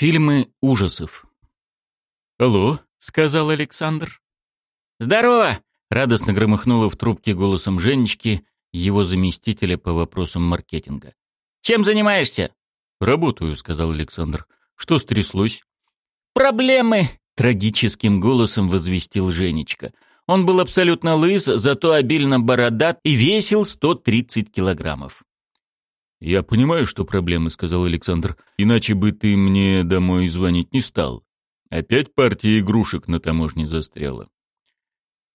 Фильмы ужасов. «Алло», — сказал Александр. «Здорово!» — радостно громыхнуло в трубке голосом Женечки, его заместителя по вопросам маркетинга. «Чем занимаешься?» «Работаю», — сказал Александр. «Что стряслось?» «Проблемы!» — трагическим голосом возвестил Женечка. Он был абсолютно лыс, зато обильно бородат и весил 130 килограммов. «Я понимаю, что проблемы», — сказал Александр. «Иначе бы ты мне домой звонить не стал. Опять партия игрушек на таможне застряла».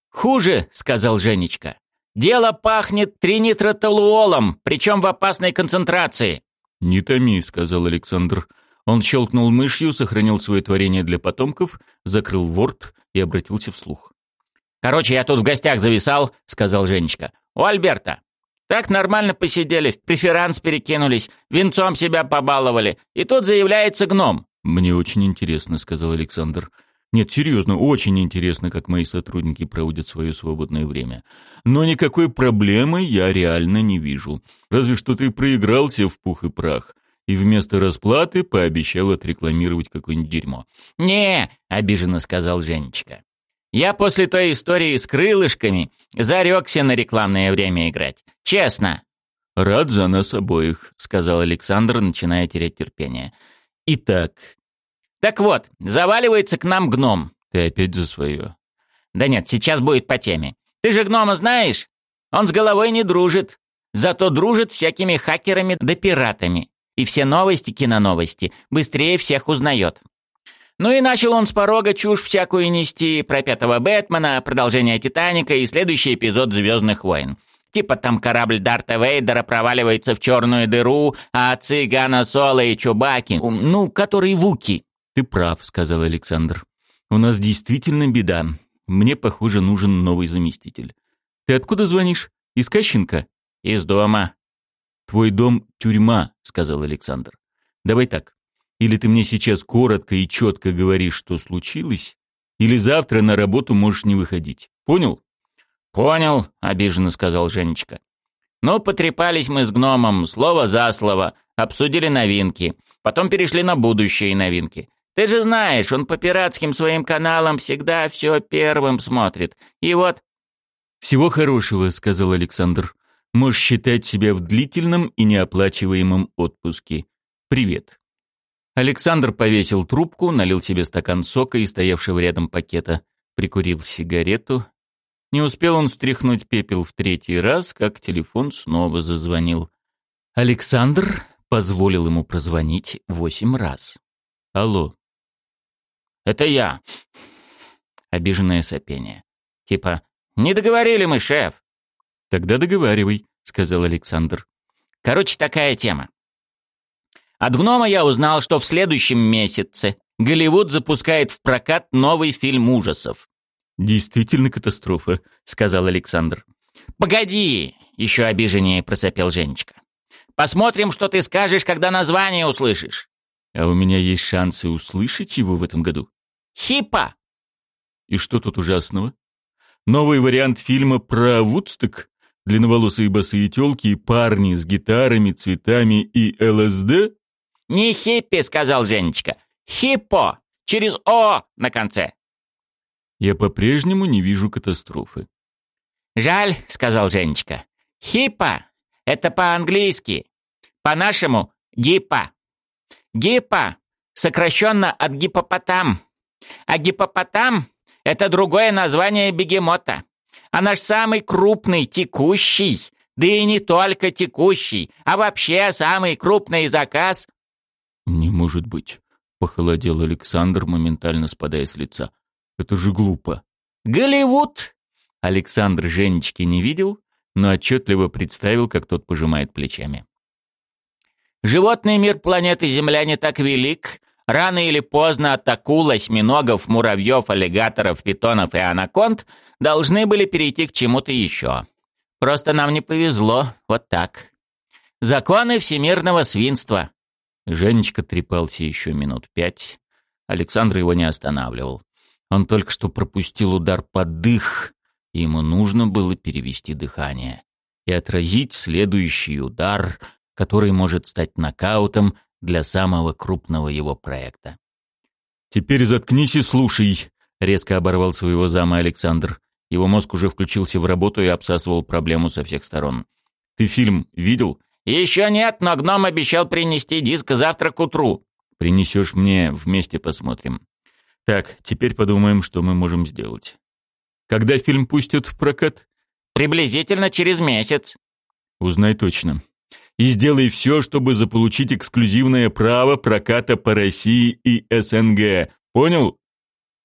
«Хуже», — сказал Женечка. «Дело пахнет тринитротолуолом, причем в опасной концентрации». «Не томи», — сказал Александр. Он щелкнул мышью, сохранил свое творение для потомков, закрыл ворд и обратился вслух. «Короче, я тут в гостях зависал», — сказал Женечка. «У Альберта. Так нормально посидели, в преферанс перекинулись, венцом себя побаловали. И тут заявляется гном. «Мне очень интересно», — сказал Александр. «Нет, серьезно, очень интересно, как мои сотрудники проводят свое свободное время. Но никакой проблемы я реально не вижу. Разве что ты проигрался в пух и прах и вместо расплаты пообещал отрекламировать какое-нибудь дерьмо». «Не», — обиженно сказал Женечка. Я после той истории с крылышками зарекся на рекламное время играть. Честно. «Рад за нас обоих», — сказал Александр, начиная терять терпение. «Итак». «Так вот, заваливается к нам гном». «Ты опять за свое». «Да нет, сейчас будет по теме. Ты же гнома знаешь? Он с головой не дружит. Зато дружит всякими хакерами да пиратами. И все новости, киноновости, быстрее всех узнает. Ну и начал он с порога чушь всякую нести про пятого Бэтмена, продолжение Титаника и следующий эпизод «Звездных войн». Типа там корабль Дарта Вейдера проваливается в черную дыру, а отцы Гана Соло и Чубаки, ну, которые вуки. «Ты прав», — сказал Александр. «У нас действительно беда. Мне, похоже, нужен новый заместитель. Ты откуда звонишь? Из Кащенко?» «Из дома». «Твой дом — тюрьма», — сказал Александр. «Давай так. Или ты мне сейчас коротко и четко говоришь, что случилось, или завтра на работу можешь не выходить. Понял? Понял, обиженно сказал Женечка. Ну, потрепались мы с гномом, слово за слово, обсудили новинки, потом перешли на будущие новинки. Ты же знаешь, он по пиратским своим каналам всегда все первым смотрит. И вот... «Всего хорошего», — сказал Александр. «Можешь считать себя в длительном и неоплачиваемом отпуске. Привет». Александр повесил трубку, налил себе стакан сока и стоявшего рядом пакета, прикурил сигарету. Не успел он стряхнуть пепел в третий раз, как телефон снова зазвонил. Александр позволил ему прозвонить восемь раз. «Алло». «Это я». Обиженное сопение. Типа «Не договорили мы, шеф». «Тогда договаривай», — сказал Александр. «Короче, такая тема. От гнома я узнал, что в следующем месяце Голливуд запускает в прокат новый фильм ужасов. «Действительно катастрофа», — сказал Александр. «Погоди!» — еще обиженнее просопел Женечка. «Посмотрим, что ты скажешь, когда название услышишь». «А у меня есть шансы услышать его в этом году». «Хипа!» «И что тут ужасного? Новый вариант фильма про Вудсток? Длинноволосые босые тёлки и парни с гитарами, цветами и ЛСД?» «Не хиппи», — сказал Женечка. «Хиппо! Через «о» на конце». «Я по-прежнему не вижу катастрофы». «Жаль», — сказал Женечка. «Хиппа — это по-английски. По-нашему — гиппа. Гиппа сокращенно от гипопотам. А гипопотам — это другое название бегемота. А наш самый крупный текущий, да и не только текущий, а вообще самый крупный заказ «Не может быть», — похолодел Александр, моментально спадая с лица. «Это же глупо». «Голливуд!» Александр Женечки не видел, но отчетливо представил, как тот пожимает плечами. «Животный мир планеты Земля не так велик. Рано или поздно от акул, осьминогов, муравьев, аллигаторов, питонов и анаконд должны были перейти к чему-то еще. Просто нам не повезло, вот так. Законы всемирного свинства. Женечка трепался еще минут пять. Александр его не останавливал. Он только что пропустил удар под дых, и ему нужно было перевести дыхание и отразить следующий удар, который может стать нокаутом для самого крупного его проекта. «Теперь заткнись и слушай», — резко оборвал своего зама Александр. Его мозг уже включился в работу и обсасывал проблему со всех сторон. «Ты фильм видел?» «Еще нет, но гном обещал принести диск завтра к утру». «Принесешь мне, вместе посмотрим». «Так, теперь подумаем, что мы можем сделать». «Когда фильм пустят в прокат?» «Приблизительно через месяц». «Узнай точно. И сделай все, чтобы заполучить эксклюзивное право проката по России и СНГ. Понял?»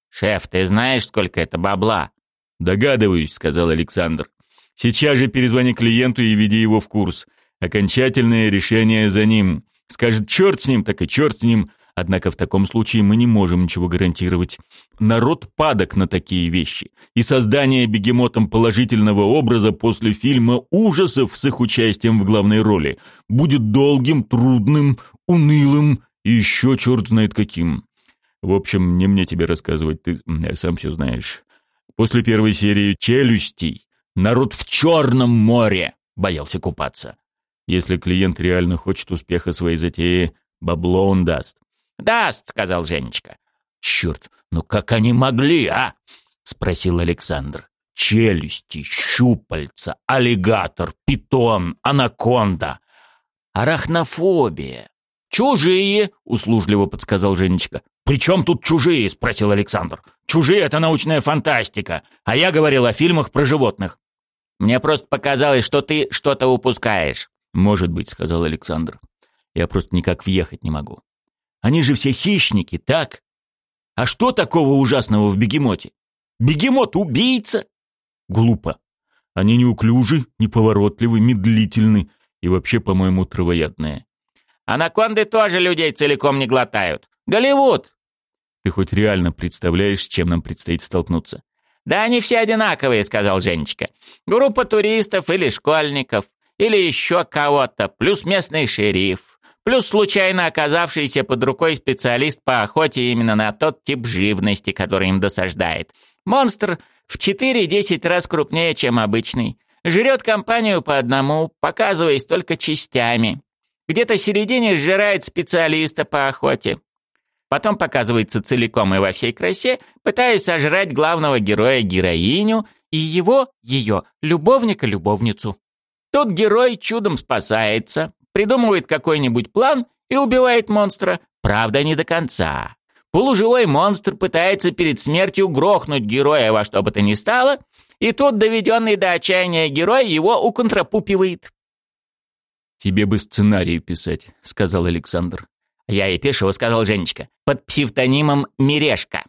«Шеф, ты знаешь, сколько это бабла?» «Догадываюсь», — сказал Александр. «Сейчас же перезвони клиенту и веди его в курс. Окончательное решение за ним. Скажет черт с ним, так и черт с ним. Однако в таком случае мы не можем ничего гарантировать. Народ падок на такие вещи. И создание бегемотом положительного образа после фильма ужасов с их участием в главной роли будет долгим, трудным, унылым и еще черт знает каким. В общем, не мне тебе рассказывать, ты сам все знаешь. После первой серии «Челюстей» народ в Черном море боялся купаться. Если клиент реально хочет успеха своей затеи, бабло он даст. «Даст», — сказал Женечка. «Черт, ну как они могли, а?» — спросил Александр. «Челюсти, щупальца, аллигатор, питон, анаконда, арахнофобия». «Чужие», — услужливо подсказал Женечка. «При чем тут чужие?» — спросил Александр. «Чужие — это научная фантастика, а я говорил о фильмах про животных». «Мне просто показалось, что ты что-то упускаешь». «Может быть», — сказал Александр. «Я просто никак въехать не могу. Они же все хищники, так? А что такого ужасного в бегемоте? Бегемот — убийца!» «Глупо. Они неуклюжи, неповоротливы, медлительны и вообще, по-моему, травоядные». «Анаконды тоже людей целиком не глотают. Голливуд!» «Ты хоть реально представляешь, с чем нам предстоит столкнуться?» «Да они все одинаковые», — сказал Женечка. «Группа туристов или школьников или еще кого-то, плюс местный шериф, плюс случайно оказавшийся под рукой специалист по охоте именно на тот тип живности, который им досаждает. Монстр в 4-10 раз крупнее, чем обычный. Жрет компанию по одному, показываясь только частями. Где-то в середине сжирает специалиста по охоте. Потом показывается целиком и во всей красе, пытаясь сожрать главного героя-героиню и его, ее, любовника-любовницу. Тут герой чудом спасается, придумывает какой-нибудь план и убивает монстра, правда, не до конца. Полуживой монстр пытается перед смертью грохнуть героя во что бы то ни стало, и тут доведенный до отчаяния герой его уконтрапупивает. «Тебе бы сценарий писать», — сказал Александр. «Я и пишу», — сказал Женечка, под псевдонимом Мирешка.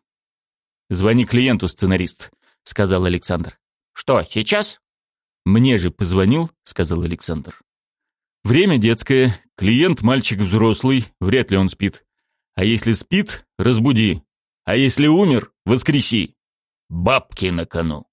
«Звони клиенту, сценарист», — сказал Александр. «Что, сейчас?» «Мне же позвонил», — сказал Александр. «Время детское, клиент мальчик взрослый, вряд ли он спит. А если спит, разбуди. А если умер, воскреси. Бабки на кону».